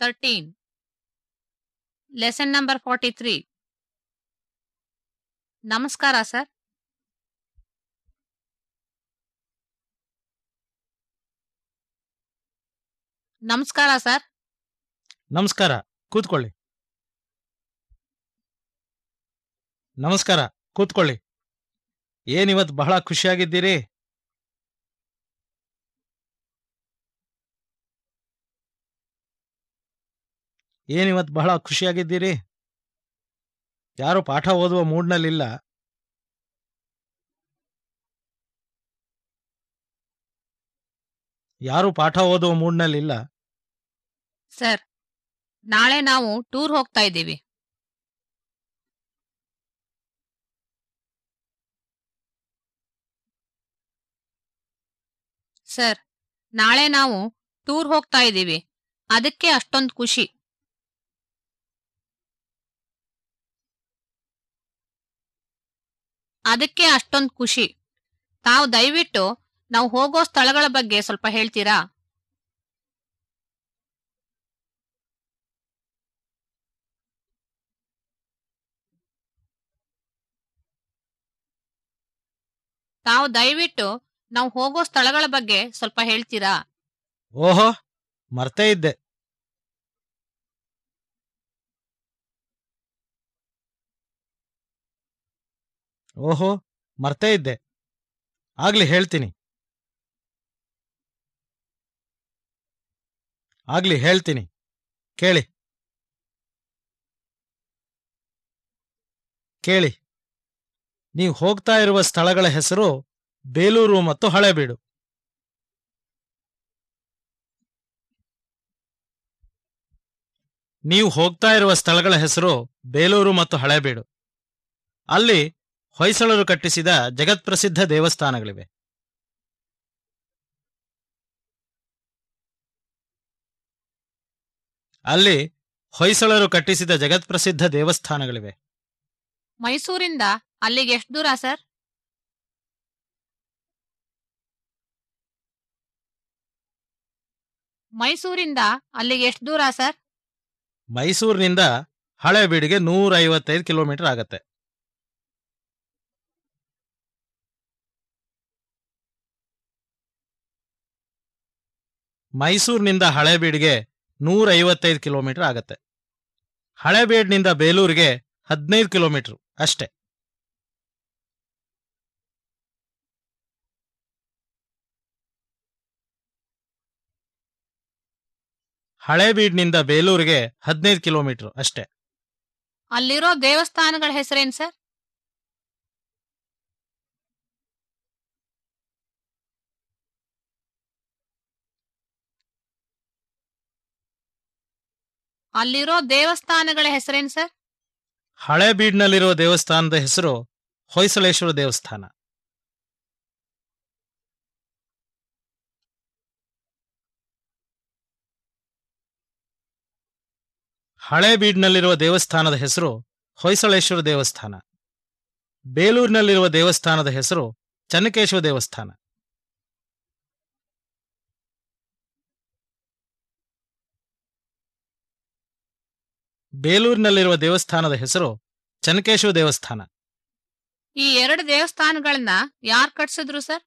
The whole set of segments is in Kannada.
Thirteen lesson number forty three ನಮಸ್ಕಾರ ಸರ್ ನಮಸ್ಕಾರ ಸರ್ ನಮಸ್ಕಾರ ಕೂತ್ಕೊಳ್ಳಿ. ನಮಸ್ಕಾರ ಕೂತ್ಕೊಳ್ಳಿ. ಏನಿವತ್ ಬಹಳ ಖುಷಿಯಾಗಿದ್ದೀರಿ? ಏನಿವತ್ ಬಹಳ ಖುಷಿಯಾಗಿದ್ದೀರಿ? ಯಾರು ಪಾಠ ಓದುವ ಮೂಡ್ನಲ್ಲಿಲ್ಲ. ಯಾರು ಪಾಠ ಓದುವ ಮೂಡ್ನಲ್ಲಿಲ್ಲ. ಸರ್, ನಾಳೆ ನಾವು ಟೂರ್ ಹೋಗ್ತಾ ಇದ್ದೀವಿ. ಸರ್, ನಾಳೆ ನಾವು ಟೂರ್ ಹೋಗ್ತಾ ಇದ್ದೀವಿ. ಅದಕ್ಕೆ ಅಷ್ಟೊಂದು ಖುಷಿ. ಅದಕ್ಕೆ ಅಷ್ಟೊಂದು ಖುಷಿ. ತಾವು ದಯವಿಟ್ಟು ನಾವು ಹೋಗೋ ಸ್ಥಳಗಳ ಬಗ್ಗೆ ಸ್ವಲ್ಪ ಹೇಳ್ತೀರಾ? ತಾವು ದಯವಿಟ್ಟು ನಾವು ಹೋಗೋ ಸ್ಥಳಗಳ ಬಗ್ಗೆ ಸ್ವಲ್ಪ ಹೇಳ್ತೀರಾ? ಓಹೋ, ಮರ್ತೇ ಇದ್ದೆ. ಓಹೋ, ಮರ್ತೇ ಇದ್ದೆ. ಆಗ್ಲಿ ಹೇಳ್ತೀನಿ. ಆಗ್ಲಿ ಹೇಳ್ತೀನಿ. ಕೇಳಿ. ಕೇಳಿ. ನೀವು ಹೋಗ್ತಾ ಇರುವ ಸ್ಥಳಗಳ ಹೆಸರು ಬೇಲೂರು ಮತ್ತು ಹಳೆಬೀಡು. ನೀವು ಹೋಗ್ತಾ ಇರುವ ಸ್ಥಳಗಳ ಹೆಸರು ಬೇಲೂರು ಮತ್ತು ಹಳೆಬೀಡು. ಅಲ್ಲಿ ಹೊಯ್ಸಳರು ಕಟ್ಟಿಸಿದ ಜಗತ್ಪ್ರಸಿದ್ಧ ದೇವಸ್ಥಾನಗಳಿವೆ. ಅಲ್ಲಿ ಹೊಯ್ಸಳರು ಕಟ್ಟಿಸಿದ ಜಗತ್ಪ್ರಸಿದ್ಧ ದೇವಸ್ಥಾನಗಳಿವೆ. ಮೈಸೂರಿಂದ ಅಲ್ಲಿಗೆ ಎಷ್ಟು ದೂರ ಸರ್? ಮೈಸೂರಿಂದ ಅಲ್ಲಿಗೆ ಎಷ್ಟು ದೂರ ಸರ್? ಮೈಸೂರಿನಿಂದ ಹಳೆಬೀಡಿಗೆ ನೂರ ಐವತ್ತೈದು ಕಿಲೋಮೀಟರ್ ಆಗತ್ತೆ. ಮೈಸೂರಿನಿಂದ ಹಳೆಬೀಡ್ಗೆ ನೂರ ಐವತ್ತೈದು ಕಿಲೋಮೀಟರ್ ಆಗತ್ತೆ. ಹಳೆಬೀಡ್ನಿಂದ ಬೇಲೂರಿಗೆ ಹದಿನೈದು ಕಿಲೋಮೀಟರ್ ಅಷ್ಟೇ. ಹಳೆಬೀಡ್ನಿಂದ ಬೇಲೂರಿಗೆ ಹದಿನೈದು ಕಿಲೋಮೀಟರ್ ಅಷ್ಟೇ. ಅಲ್ಲಿರೋ ದೇವಸ್ಥಾನಗಳ ಹೆಸರೇನ್ ಸರ್? ಅಲ್ಲಿರೋ ದೇವಸ್ಥಾನಗಳ ಹೆಸರೇನ್ ಸರ್? ಹಳೆಬೀಡ್ನಲ್ಲಿರುವ ದೇವಸ್ಥಾನದ ಹೆಸರು ಹೊಯ್ಸಳೇಶ್ವರ ದೇವಸ್ಥಾನ. ಹಳೆಬೀಡ್ನಲ್ಲಿರುವ ದೇವಸ್ಥಾನದ ಹೆಸರು ಹೊಯ್ಸಳೇಶ್ವರ ದೇವಸ್ಥಾನ. ಬೇಲೂರಿನಲ್ಲಿರುವ ದೇವಸ್ಥಾನದ ಹೆಸರು ಚನ್ನಕೇಶವ ದೇವಸ್ಥಾನ. ಬೇಲೂರಿನಲ್ಲಿರುವ ದೇವಸ್ಥಾನದ ಹೆಸರು ಚನ್ನಕೇಶವ ದೇವಸ್ಥಾನ. ಈ ಎರಡು ದೇವಸ್ಥಾನಗಳನ್ನ ಯಾರ್ ಕಟ್ಸಿದ್ರು ಸರ್?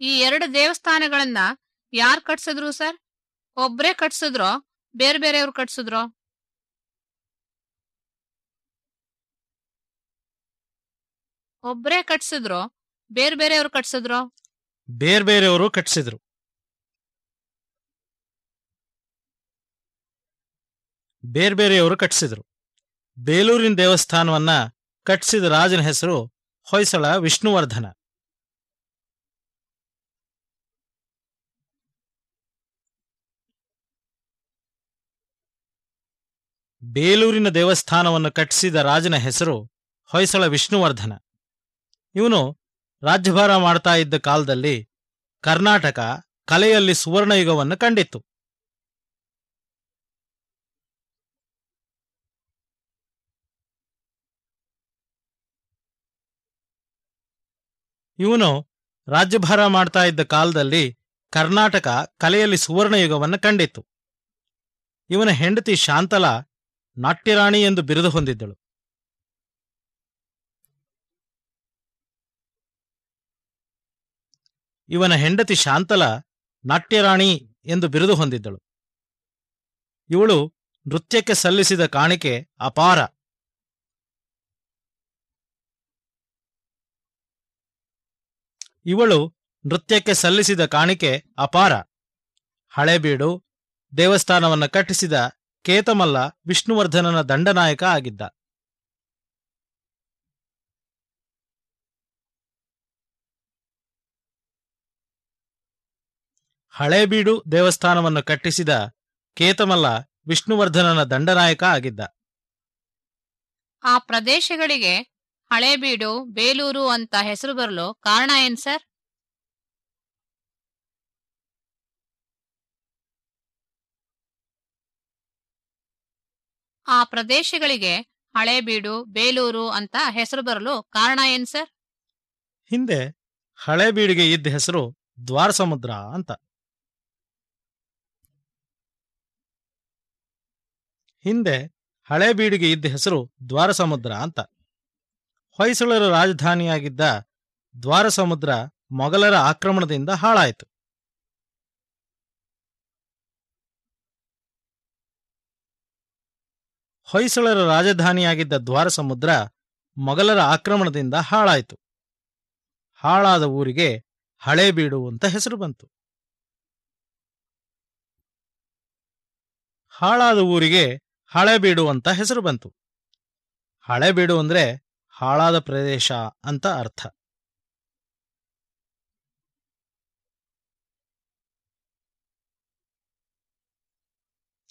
ಈ ಎರಡು ದೇವಸ್ಥಾನಗಳನ್ನ ಯಾರ್ ಕಟ್ಸಿದ್ರು ಸರ್? ಒಬ್ರೇ ಕಟ್ಸಿದ್ರೋ, ಬೇರೆ ಬೇರೆಯವ್ರು ಕಟ್ಸಿದ್ರೋ? ಒಬ್ರೇ ಕಟ್ಸಿದ್ರೋ ಬೇರೆ ಬೇರೆಯವರು ಕಟ್ಸಿದ್ರು? ಬೇರೆ ಬೇರೆಯವರು ಕಟ್ಸಿದ್ರು. ಬೇರೆ ಬೇರೆಯವರು ಕಟ್ಸಿದ್ರು. ಬೇಲೂರಿನ ದೇವಸ್ಥಾನವನ್ನ ಕಟ್ಟಿಸಿದ ರಾಜನ ಹೆಸರು ಹೊಯ್ಸಳ ವಿಷ್ಣುವರ್ಧನ. ಬೇಲೂರಿನ ದೇವಸ್ಥಾನವನ್ನು ಕಟ್ಟಿಸಿದ ರಾಜನ ಹೆಸರು ಹೊಯ್ಸಳ ವಿಷ್ಣುವರ್ಧನ. ಇವನು ರಾಜ್ಯಭಾರ ಮಾಡ್ತಾ ಇದ್ದ ಕಾಲದಲ್ಲಿ ಕರ್ನಾಟಕ ಕಲೆಯಲ್ಲಿ ಸುವರ್ಣಯುಗವನ್ನು ಕಂಡಿತ್ತು. ಇವನು ರಾಜ್ಯಭಾರ ಮಾಡ್ತಾ ಇದ್ದ ಕಾಲದಲ್ಲಿ ಕರ್ನಾಟಕ ಕಲೆಯಲ್ಲಿ ಸುವರ್ಣಯುಗವನ್ನು ಕಂಡಿತ್ತು. ಇವನ ಹೆಂಡತಿ ಶಾಂತಲಾ ನಾಟ್ಯರಾಣಿ ಎಂದು ಬಿರುದು ಹೊಂದಿದ್ದಳು. ಇವನ ಹೆಂಡತಿ ಶಾಂತಲ ನಾಟ್ಯರಾಣಿ ಎಂದು ಬಿರುದು ಹೊಂದಿದ್ದಳು. ಇವಳು ನೃತ್ಯಕ್ಕೆ ಸಲ್ಲಿಸಿದ ಕಾಣಿಕೆ ಅಪಾರ. ಇವಳು ನೃತ್ಯಕ್ಕೆ ಸಲ್ಲಿಸಿದ ಕಾಣಿಕೆ ಅಪಾರ. ಹಳೆಬೀಡು, ದೇವಸ್ಥಾನವನ್ನು ಕಟ್ಟಿಸಿದ ಕೇತಮಲ್ಲ ವಿಷ್ಣುವರ್ಧನನ ದಂಡನಾಯಕ ಆಗಿದ್ದ. ಹಳೇಬೀಡು ದೇವಸ್ಥಾನವನ್ನು ಕಟ್ಟಿಸಿದ ಕೇತಮಲ್ಲ ವಿಷ್ಣುವರ್ಧನನ ದಂಡನಾಯಕ ಆಗಿದ್ದ. ಆ ಪ್ರದೇಶಗಳಿಗೆ ಹಳೇಬೀಡು ಬೇಲೂರು ಅಂತ ಹೆಸರು ಬರಲು ಕಾರಣ ಏನ್ ಸರ್? ಆ ಪ್ರದೇಶಗಳಿಗೆ ಹಳೇಬೀಡು ಬೇಲೂರು ಅಂತ ಹೆಸರು ಬರಲು ಕಾರಣ ಏನ್ ಸರ್? ಹಿಂದೆ ಹಳೇಬೀಡಿಗೆ ಇದ್ದ ಹೆಸರು ದ್ವಾರಸಮುದ್ರ ಅಂತ. ಹಿಂದೆ ಹಳೇಬೀಡಿಗೆ ಇದ್ದ ಹೆಸರು ದ್ವಾರಸಮುದ್ರ ಅಂತ. ಹೊಯ್ಸಳರ ರಾಜಧಾನಿಯಾಗಿದ್ದ ದ್ವಾರಸಮುದ್ರ ಮೊಘಲರ ಆಕ್ರಮಣದಿಂದ ಹಾಳಾಯಿತು. ಹೊಯ್ಸಳರ ರಾಜಧಾನಿಯಾಗಿದ್ದ ದ್ವಾರಸಮುದ್ರ ಮೊಘಲರ ಆಕ್ರಮಣದಿಂದ ಹಾಳಾಯಿತು. ಹಾಳಾದ ಊರಿಗೆ ಹಳೇಬೀಡು ಅಂತ ಹೆಸರು ಬಂತು. ಹಾಳಾದ ಊರಿಗೆ ಹಳೇಬೀಡು ಅಂತ ಹೆಸರು ಬಂತು. ಹಳೆಬೀಡು ಅಂದ್ರೆ ಹಾಳಾದ ಪ್ರದೇಶ ಅಂತ ಅರ್ಥ.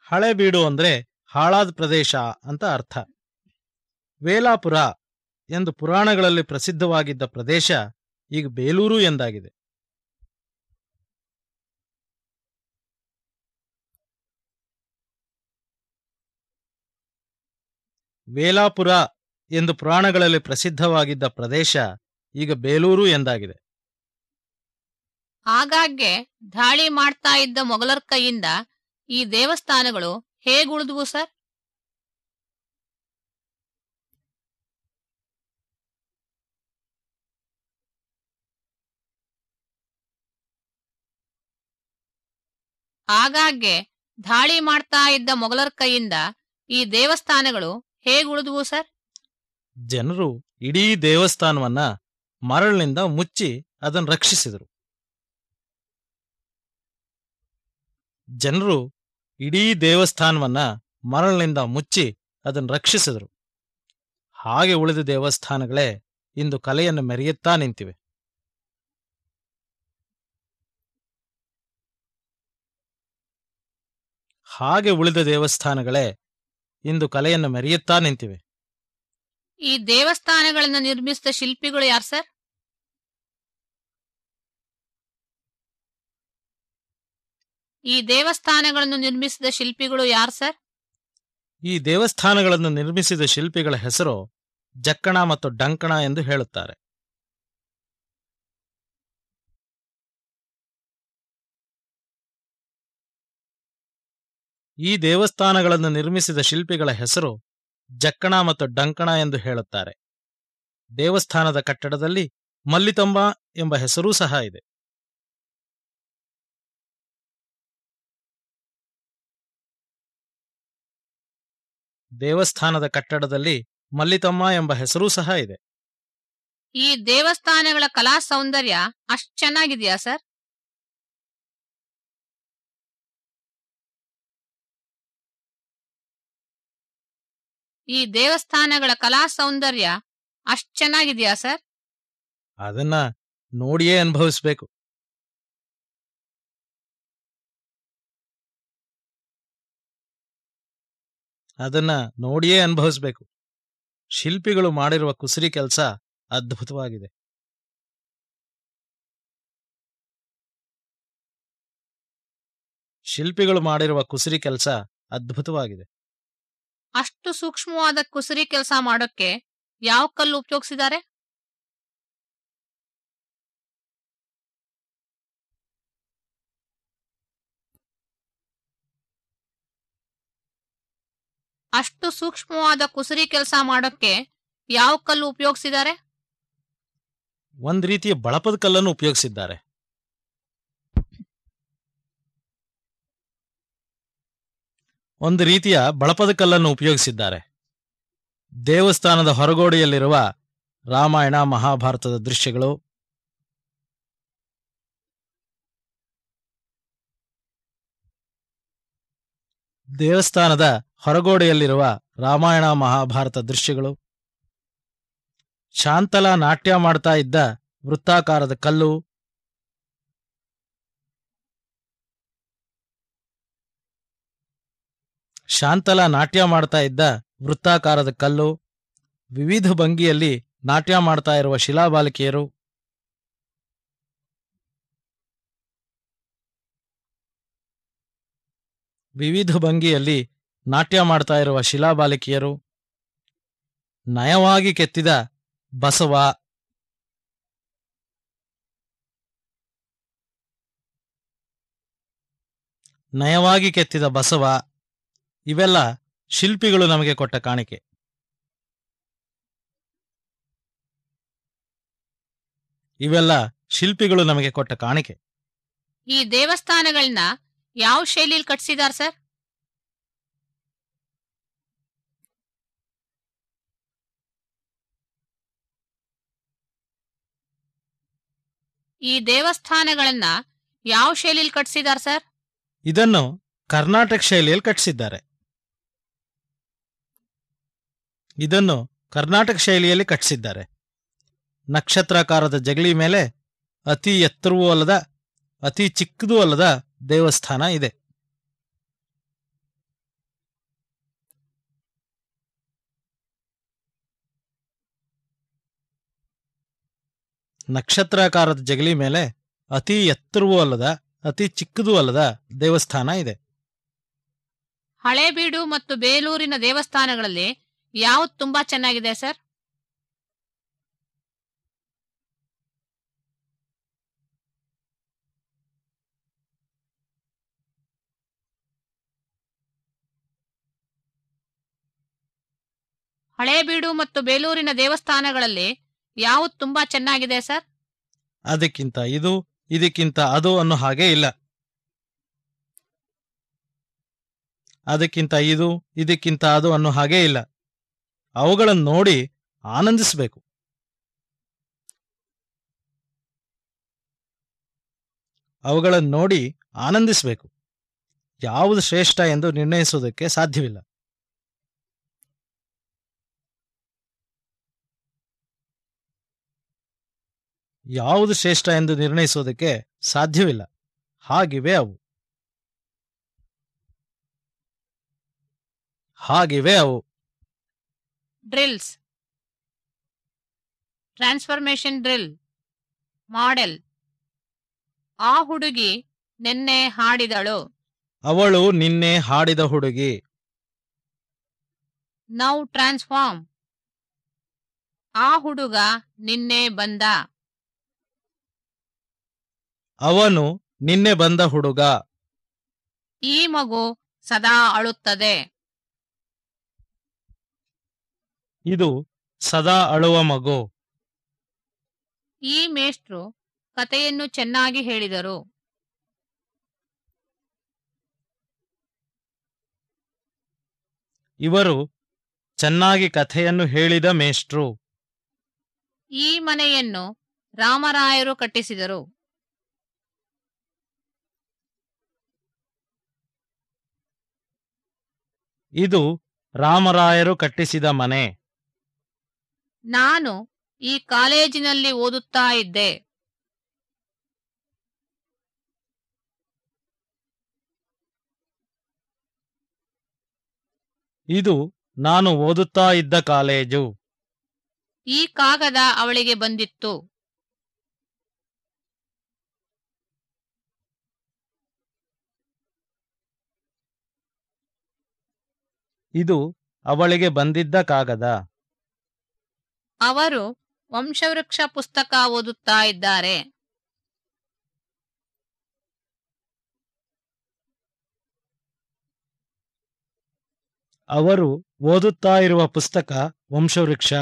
ಹಳೆಬೀಡು ಅಂದ್ರೆ ಹಾಳಾದ ಪ್ರದೇಶ ಅಂತ ಅರ್ಥ. ವೇಲಾಪುರ ಎಂದು ಪುರಾಣಗಳಲ್ಲಿ ಪ್ರಸಿದ್ಧವಾಗಿದ್ದ ಪ್ರದೇಶ ಈಗ ಬೇಲೂರು ಎಂದಾಗಿದೆ. ವೇಲಾಪುರ ಎಂದು ಪುರಾಣಗಳಲ್ಲಿ ಪ್ರಸಿದ್ಧವಾಗಿದ್ದ ಪ್ರದೇಶ ಈಗ ಬೇಲೂರು ಎಂದಾಗಿದೆ. ಆಗಾಗ್ಗೆ ದಾಳಿ ಮಾಡ್ತಾ ಇದ್ದ ಮೊಘಲರ ಕೈಯಿಂದ ಈ ದೇವಸ್ಥಾನಗಳು ಹೇಗುಳಿದ್ವು ಸರ್? ಆಗಾಗ್ಗೆ ದಾಳಿ ಮಾಡ್ತಾ ಇದ್ದ ಮೊಘಲರ ಕೈಯಿಂದ ಈ ದೇವಸ್ಥಾನಗಳು ಹೇಗುಳಿದ್ವು ಸರ್? ಜನರು ಇಡೀ ದೇವಸ್ಥಾನವನ್ನ ಮರಳಿನಿಂದ ಮುಚ್ಚಿ ಅದನ್ನು ರಕ್ಷಿಸಿದರು. ಜನರು ಇಡೀ ದೇವಸ್ಥಾನವನ್ನ ಮರಳಿನಿಂದ ಮುಚ್ಚಿ ಅದನ್ನು ರಕ್ಷಿಸಿದರು. ಹಾಗೆ ಉಳಿದ ದೇವಸ್ಥಾನಗಳೇ ಇಂದು ಕಲೆಯನ್ನು ಮೆರೆಯುತ್ತಾ ನಿಂತಿವೆ. ಹಾಗೆ ಉಳಿದ ದೇವಸ್ಥಾನಗಳೇ ಇಂದು ಕಲೆಯನ್ನು ಮೆರೆಯುತ್ತಾ ನಿಂತಿವೆ. ಈ ದೇವಸ್ಥಾನಗಳನ್ನು ನಿರ್ಮಿಸಿದ ಶಿಲ್ಪಿಗಳು ಯಾರು ಸರ್? ಈ ದೇವಸ್ಥಾನಗಳನ್ನು ನಿರ್ಮಿಸಿದ ಶಿಲ್ಪಿಗಳು ಯಾರು ಸರ್? ಈ ದೇವಸ್ಥಾನಗಳನ್ನು ನಿರ್ಮಿಸಿದ ಶಿಲ್ಪಿಗಳ ಹೆಸರು ಜಕ್ಕಣ ಮತ್ತು ಡಂಕಣ ಎಂದು ಹೇಳುತ್ತಾರೆ. ಈ ದೇವಸ್ಥಾನಗಳನ್ನು ನಿರ್ಮಿಸಿದ ಶಿಲ್ಪಿಗಳ ಹೆಸರು ಜಕ್ಕಣ ಮತ್ತು ಡಂಕಣ ಎಂದು ಹೇಳುತ್ತಾರೆ. ದೇವಸ್ಥಾನದ ಕಟ್ಟಡದಲ್ಲಿ ಮಲ್ಲಿತಂಬ ಎಂಬ ಹೆಸರೂ ಸಹ ಇದೆ. ದೇವಸ್ಥಾನದ ಕಟ್ಟಡದಲ್ಲಿ ಮಲ್ಲಿತಮ್ಮ ಎಂಬ ಹೆಸರೂ ಸಹ ಇದೆ. ಈ ದೇವಸ್ಥಾನಗಳ ಕಲಾ ಸೌಂದರ್ಯ ಅಷ್ಟ್ ಚೆನ್ನಾಗಿದೆಯಾ ಸರ್? ಈ ದೇವಸ್ಥಾನಗಳ ಕಲಾ ಸೌಂದರ್ಯ ಅಷ್ಟ್ ಚೆನ್ನಾಗಿದ್ಯಾ, ಸರ್? ಅದನ್ನ ನೋಡಿಯೇ ಅನುಭವಿಸ್ಬೇಕು. ಅದನ್ನ ನೋಡಿಯೇ ಅನುಭವಿಸ್ಬೇಕು. ಶಿಲ್ಪಿಗಳು ಮಾಡಿರುವ ಕುಸರಿ ಕೆಲಸ ಅದ್ಭುತವಾಗಿದೆ. ಶಿಲ್ಪಿಗಳು ಮಾಡಿರುವ ಕುಸರಿ ಕೆಲಸ ಅದ್ಭುತವಾಗಿದೆ. ಅಷ್ಟು ಸೂಕ್ಷ್ಮವಾದ ಕುಸರಿ ಕೆಲಸ ಮಾಡೋಕ್ಕೆ ಯಾವ ಕಲ್ಲು ಉಪಯೋಗಿಸಿದ್ದಾರೆ? ಅಷ್ಟು ಸೂಕ್ಷ್ಮವಾದ ಕುಸರಿ ಕೆಲಸ ಮಾಡೋಕ್ಕೆ ಯಾವ ಕಲ್ಲು ಉಪಯೋಗಿಸಿದ್ದಾರೆ? ಒಂದ್ ರೀತಿಯ ಬಳಪದ ಕಲ್ಲನ್ನು ಉಪಯೋಗಿಸಿದ್ದಾರೆ. ಒಂದು ರೀತಿಯ ಬಳಪದ ಕಲ್ಲನ್ನು ಉಪಯೋಗಿಸಿದ್ದಾರೆ. ದೇವಸ್ಥಾನದ ಹೊರಗೋಡೆಯಲ್ಲಿರುವ ರಾಮಾಯಣ, ಮಹಾಭಾರತದ ದೃಶ್ಯಗಳು. ದೇವಸ್ಥಾನದ ಹೊರಗೋಡೆಯಲ್ಲಿರುವ ರಾಮಾಯಣ, ಮಹಾಭಾರತ ದೃಶ್ಯಗಳು. ಶಾಂತಲಾ ನಾಟ್ಯ ಮಾಡ್ತಾ ಇದ್ದ ವೃತ್ತಾಕಾರದ ಕಲ್ಲು. ಶಾಂತಲಾ ನಾಟ್ಯ ಮಾಡ್ತಾ ಇದ್ದ ವೃತ್ತಾಕಾರದ ಕಲ್ಲು, ವಿವಿಧ ಭಂಗಿಯಲ್ಲಿ ನಾಟ್ಯ ಮಾಡ್ತಾ ಇರುವ ಶಿಲಾಬಾಲಿಕೆಯರು ವಿವಿಧ ಭಂಗಿಯಲ್ಲಿ ನಾಟ್ಯ ಮಾಡ್ತಾ ಇರುವ ಶಿಲಾಬಾಲಿಕೆಯರು ನಯವಾಗಿ ಕೆತ್ತಿದ ಬಸವ. ನಯವಾಗಿ ಕೆತ್ತಿದ ಬಸವ. ಇವೆಲ್ಲ ಶಿಲ್ಪಿಗಳು ನಮಗೆ ಕೊಟ್ಟ ಕಾಣಿಕೆ. ಇವೆಲ್ಲ ಶಿಲ್ಪಿಗಳು ನಮಗೆ ಕೊಟ್ಟ ಕಾಣಿಕೆ. ಈ ದೇವಸ್ಥಾನಗಳನ್ನ ಯಾವ ಶೈಲಿಯಲ್ಲಿ ಕಟ್ಸಿದಾರ ಸರ್? ಈ ದೇವಸ್ಥಾನಗಳನ್ನ ಯಾವ ಶೈಲಿಯಲ್ಲಿ ಕಟ್ಸಿದಾರ ಸರ್? ಇದನ್ನು ಕರ್ನಾಟಕ ಶೈಲಿಯಲ್ಲಿ ಕಟ್ಟಿಸಿದ್ದಾರೆ ಇದನ್ನು ಕರ್ನಾಟಕ ಶೈಲಿಯಲ್ಲಿ ಕಟ್ಟಿಸಿದ್ದಾರೆ. ನಕ್ಷತ್ರಾಕಾರದ ಜಗಲಿ ಮೇಲೆ ಅತಿ ಎತ್ತರವೂ ಅಲ್ಲದ, ಅತಿ ಚಿಕ್ಕದೂ ಅಲ್ಲದ ದೇವಸ್ಥಾನ ಇದೆ. ನಕ್ಷತ್ರಾಕಾರದ ಜಗಲಿ ಮೇಲೆ ಅತಿ ಎತ್ತರವೂ ಅಲ್ಲದ, ಅತಿ ಚಿಕ್ಕದೂ ಅಲ್ಲದ ದೇವಸ್ಥಾನ ಇದೆ. ಹಳೇಬೀಡು ಮತ್ತು ಬೇಲೂರಿನ ದೇವಸ್ಥಾನಗಳಲ್ಲಿ ಯಾವ್ದು ತುಂಬಾ ಚೆನ್ನಾಗಿದೆ ಸರ್? ಹಳೇಬೀಡು ಮತ್ತು ಬೇಲೂರಿನ ದೇವಸ್ಥಾನಗಳಲ್ಲಿ ಯಾವ್ದು ತುಂಬಾ ಚೆನ್ನಾಗಿದೆ ಸರ್? ಅದಕ್ಕಿಂತ ಇದು, ಇದಕ್ಕಿಂತ ಅದು ಅನ್ನೋ ಹಾಗೆ ಇಲ್ಲ. ಅದಕ್ಕಿಂತ ಇದು, ಇದಕ್ಕಿಂತ ಅದು ಅನ್ನೋ ಹಾಗೆ ಇಲ್ಲ. ಅವುಗಳನ್ನು ನೋಡಿ ಆನಂದಿಸಬೇಕು. ಅವುಗಳನ್ನು ನೋಡಿ ಆನಂದಿಸಬೇಕು. ಯಾವುದು ಶ್ರೇಷ್ಠ ಎಂದು ನಿರ್ಣಯಿಸುವುದಕ್ಕೆ ಸಾಧ್ಯವಿಲ್ಲ. ಯಾವುದು ಶ್ರೇಷ್ಠ ಎಂದು ನಿರ್ಣಯಿಸುವುದಕ್ಕೆ ಸಾಧ್ಯವಿಲ್ಲ. ಹಾಗಿವೆ ಅವು. ಹಾಗಿವೆ ಅವು. ಡ್ರಿಲ್ಸ್ ಟ್ರಾನ್ಸ್ಫಾರ್ಮೇಶನ್ ಡ್ರಿಲ್ ಮಾಡೆಲ್ ಆ ಹುಡುಗಿ ನಿನ್ನೆ ಹಾಡಿದಳು. ಅವಳು ನಿನ್ನೆ ಹಾಡಿದ ಹುಡುಗಿ. ನೌ ಟ್ರಾನ್ಸ್ಫಾರ್ಮ್ ಆ ಹುಡುಗ ನಿನ್ನೆ ಬಂದ. ಅವನು ನಿನ್ನೆ ಬಂದ ಹುಡುಗ. ಈ ಮಗು ಸದಾ ಅಳುತ್ತದೆ. ಇದು ಸದಾ ಅಳುವ ಮಗು. ಈ ಮೇಷ್ಟ್ರು ಕಥೆಯನ್ನು ಚೆನ್ನಾಗಿ ಹೇಳಿದರು. ಇವರು ಚೆನ್ನಾಗಿ ಕಥೆಯನ್ನು ಹೇಳಿದ ಮೇಷ್ಟ್ರು. ಈ ಮನೆಯನ್ನು ರಾಮರಾಯರು ಕಟ್ಟಿಸಿದರು. ಇದು ರಾಮರಾಯರು ಕಟ್ಟಿಸಿದ ಮನೆ. ನಾನು ಈ ಕಾಲೇಜಿನಲ್ಲಿ ಓದುತ್ತಾ ಇದ್ದೆ. ಇದು ನಾನು ಓದುತ್ತಾ ಇದ್ದ ಕಾಲೇಜು. ಈ ಕಾಗದ ಅವಳಿಗೆ ಬಂದಿತ್ತು. ಇದು ಅವಳಿಗೆ ಬಂದಿದ್ದ ಕಾಗದ. ಅವರು ವಂಶವೃಕ್ಷ ಪುಸ್ತಕ ಓದುತ್ತಾ ಇದ್ದಾರೆ. ಅವರು ಓದುತ್ತಾ ಇರುವ ಪುಸ್ತಕ ವಂಶವೃಕ್ಷ.